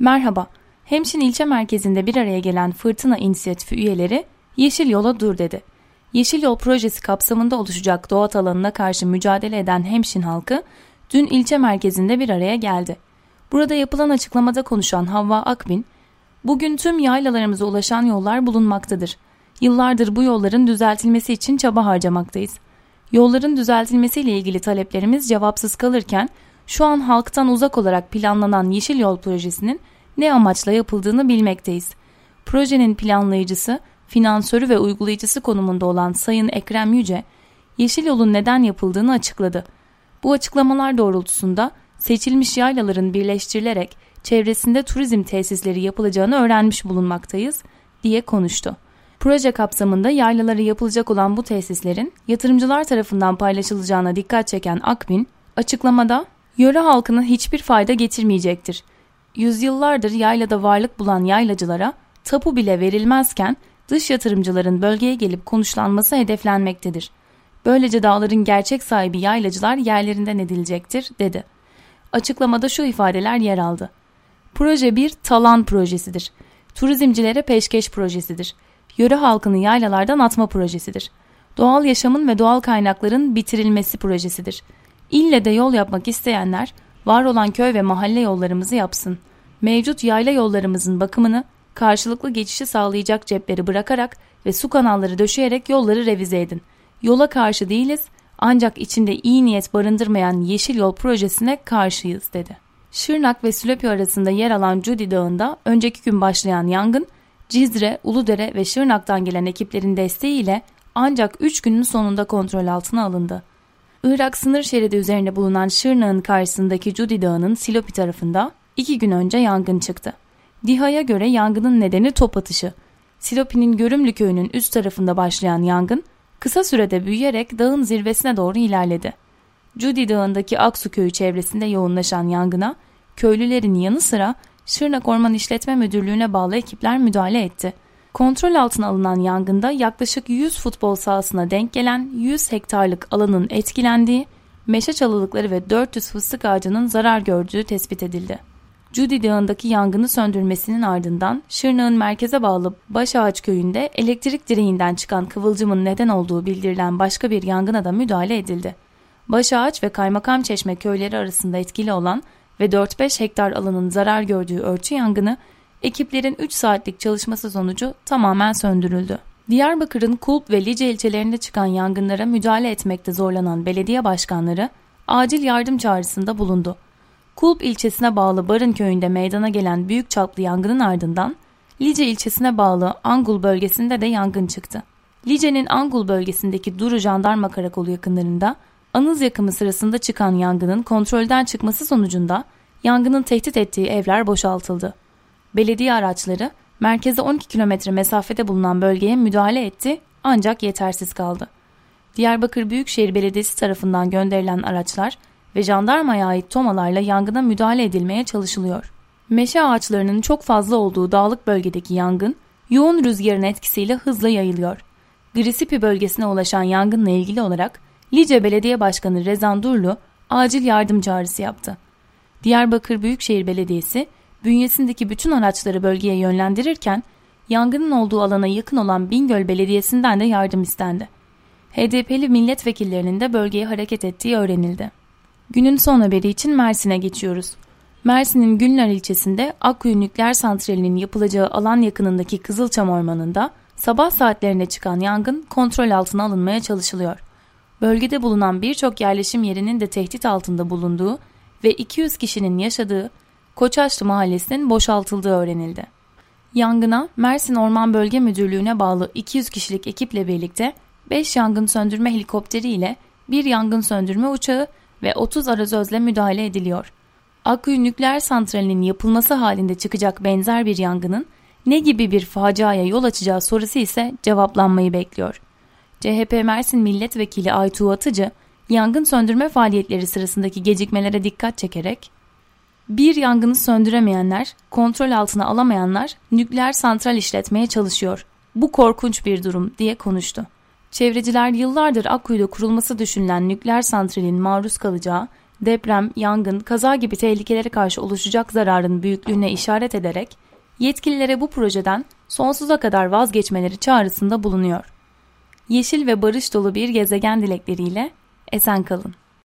Merhaba, Hemşin ilçe merkezinde bir araya gelen Fırtına İnisiyatifi üyeleri Yeşil Yola dur dedi. Yeşil Yol projesi kapsamında oluşacak doğat alanına karşı mücadele eden Hemşin halkı dün ilçe merkezinde bir araya geldi. Burada yapılan açıklamada konuşan Havva Akbin, Bugün tüm yaylalarımıza ulaşan yollar bulunmaktadır. Yıllardır bu yolların düzeltilmesi için çaba harcamaktayız. Yolların düzeltilmesiyle ilgili taleplerimiz cevapsız kalırken şu an halktan uzak olarak planlanan Yeşil Yol projesinin ne amaçla yapıldığını bilmekteyiz. Projenin planlayıcısı, finansörü ve uygulayıcısı konumunda olan Sayın Ekrem Yüce, Yeşil Yol'un neden yapıldığını açıkladı. Bu açıklamalar doğrultusunda seçilmiş yaylaların birleştirilerek çevresinde turizm tesisleri yapılacağını öğrenmiş bulunmaktayız diye konuştu. Proje kapsamında yaylalara yapılacak olan bu tesislerin yatırımcılar tarafından paylaşılacağına dikkat çeken Akbin, açıklamada yöre halkına hiçbir fayda getirmeyecektir. Yüzyıllardır yaylada varlık bulan yaylacılara tapu bile verilmezken dış yatırımcıların bölgeye gelip konuşlanması hedeflenmektedir. Böylece dağların gerçek sahibi yaylacılar yerlerinden edilecektir, dedi. Açıklamada şu ifadeler yer aldı. Proje bir talan projesidir. Turizmcilere peşkeş projesidir. Yöre halkını yaylalardan atma projesidir. Doğal yaşamın ve doğal kaynakların bitirilmesi projesidir. İlle de yol yapmak isteyenler var olan köy ve mahalle yollarımızı yapsın. Mevcut yayla yollarımızın bakımını karşılıklı geçişi sağlayacak cepleri bırakarak ve su kanalları döşeyerek yolları revize edin. Yola karşı değiliz ancak içinde iyi niyet barındırmayan yeşil yol projesine karşıyız dedi. Şırnak ve Sülepi arasında yer alan Cudi Dağı'nda önceki gün başlayan yangın Cizre, Uludere ve Şırnak'tan gelen ekiplerin desteğiyle ancak 3 günün sonunda kontrol altına alındı. Irak sınır şeridi üzerinde bulunan Şırnak'ın karşısındaki Cudi Dağı'nın Silopi tarafında 2 gün önce yangın çıktı. DİHA'ya göre yangının nedeni top atışı. Silopi'nin Görümlü köyünün üst tarafında başlayan yangın kısa sürede büyüyerek dağın zirvesine doğru ilerledi. Cudi Dağı'ndaki Aksu köyü çevresinde yoğunlaşan yangına köylülerin yanı sıra Şırnak Orman İşletme Müdürlüğü'ne bağlı ekipler müdahale etti. Kontrol altına alınan yangında yaklaşık 100 futbol sahasına denk gelen 100 hektarlık alanın etkilendiği, meşe çalılıkları ve 400 fıstık ağacının zarar gördüğü tespit edildi. Cudi Dağı'ndaki yangını söndürmesinin ardından Şırnak'ın merkeze bağlı Başağaç köyünde elektrik direğinden çıkan kıvılcımın neden olduğu bildirilen başka bir yangına da müdahale edildi. Başağaç ve Kaymakam Çeşme köyleri arasında etkili olan ve 4-5 hektar alanın zarar gördüğü örtü yangını ekiplerin 3 saatlik çalışması sonucu tamamen söndürüldü. Diyarbakır'ın Kulp ve Lice ilçelerinde çıkan yangınlara müdahale etmekte zorlanan belediye başkanları acil yardım çağrısında bulundu. Kulp ilçesine bağlı Barın köyünde meydana gelen büyük çaplı yangının ardından Lice ilçesine bağlı Angul bölgesinde de yangın çıktı. Lice'nin Angul bölgesindeki Duru Jandarma Karakolu yakınlarında Anız yakımı sırasında çıkan yangının kontrolden çıkması sonucunda yangının tehdit ettiği evler boşaltıldı. Belediye araçları merkeze 12 kilometre mesafede bulunan bölgeye müdahale etti ancak yetersiz kaldı. Diyarbakır Büyükşehir Belediyesi tarafından gönderilen araçlar ve jandarmaya ait tomalarla yangına müdahale edilmeye çalışılıyor. Meşe ağaçlarının çok fazla olduğu dağlık bölgedeki yangın yoğun rüzgarın etkisiyle hızla yayılıyor. Grisipi bölgesine ulaşan yangınla ilgili olarak Lice Belediye Başkanı Rezan Durlu acil yardım çağrısı yaptı. Diyarbakır Büyükşehir Belediyesi bünyesindeki bütün araçları bölgeye yönlendirirken yangının olduğu alana yakın olan Bingöl Belediyesi'nden de yardım istendi. HDP'li milletvekillerinin de bölgeye hareket ettiği öğrenildi. Günün son haberi için Mersin'e geçiyoruz. Mersin'in Günler ilçesinde Akkuyu Nükleer Santrali'nin yapılacağı alan yakınındaki Kızılçam Ormanı'nda sabah saatlerinde çıkan yangın kontrol altına alınmaya çalışılıyor bölgede bulunan birçok yerleşim yerinin de tehdit altında bulunduğu ve 200 kişinin yaşadığı Koçaşlı Mahallesi'nin boşaltıldığı öğrenildi. Yangına Mersin Orman Bölge Müdürlüğü'ne bağlı 200 kişilik ekiple birlikte 5 yangın söndürme helikopteri ile bir yangın söndürme uçağı ve 30 arazözle müdahale ediliyor. Akkuyu Nükleer Santrali'nin yapılması halinde çıkacak benzer bir yangının ne gibi bir faciaya yol açacağı sorusu ise cevaplanmayı bekliyor. CHP Mersin Milletvekili Aytuğ Atıcı, yangın söndürme faaliyetleri sırasındaki gecikmelere dikkat çekerek, bir yangını söndüremeyenler, kontrol altına alamayanlar nükleer santral işletmeye çalışıyor. Bu korkunç bir durum diye konuştu. Çevreciler yıllardır Akkuyu'da kurulması düşünülen nükleer santralin maruz kalacağı deprem, yangın, kaza gibi tehlikelere karşı oluşacak zararın büyüklüğüne işaret ederek yetkililere bu projeden sonsuza kadar vazgeçmeleri çağrısında bulunuyor. Yeşil ve barış dolu bir gezegen dilekleriyle esen kalın.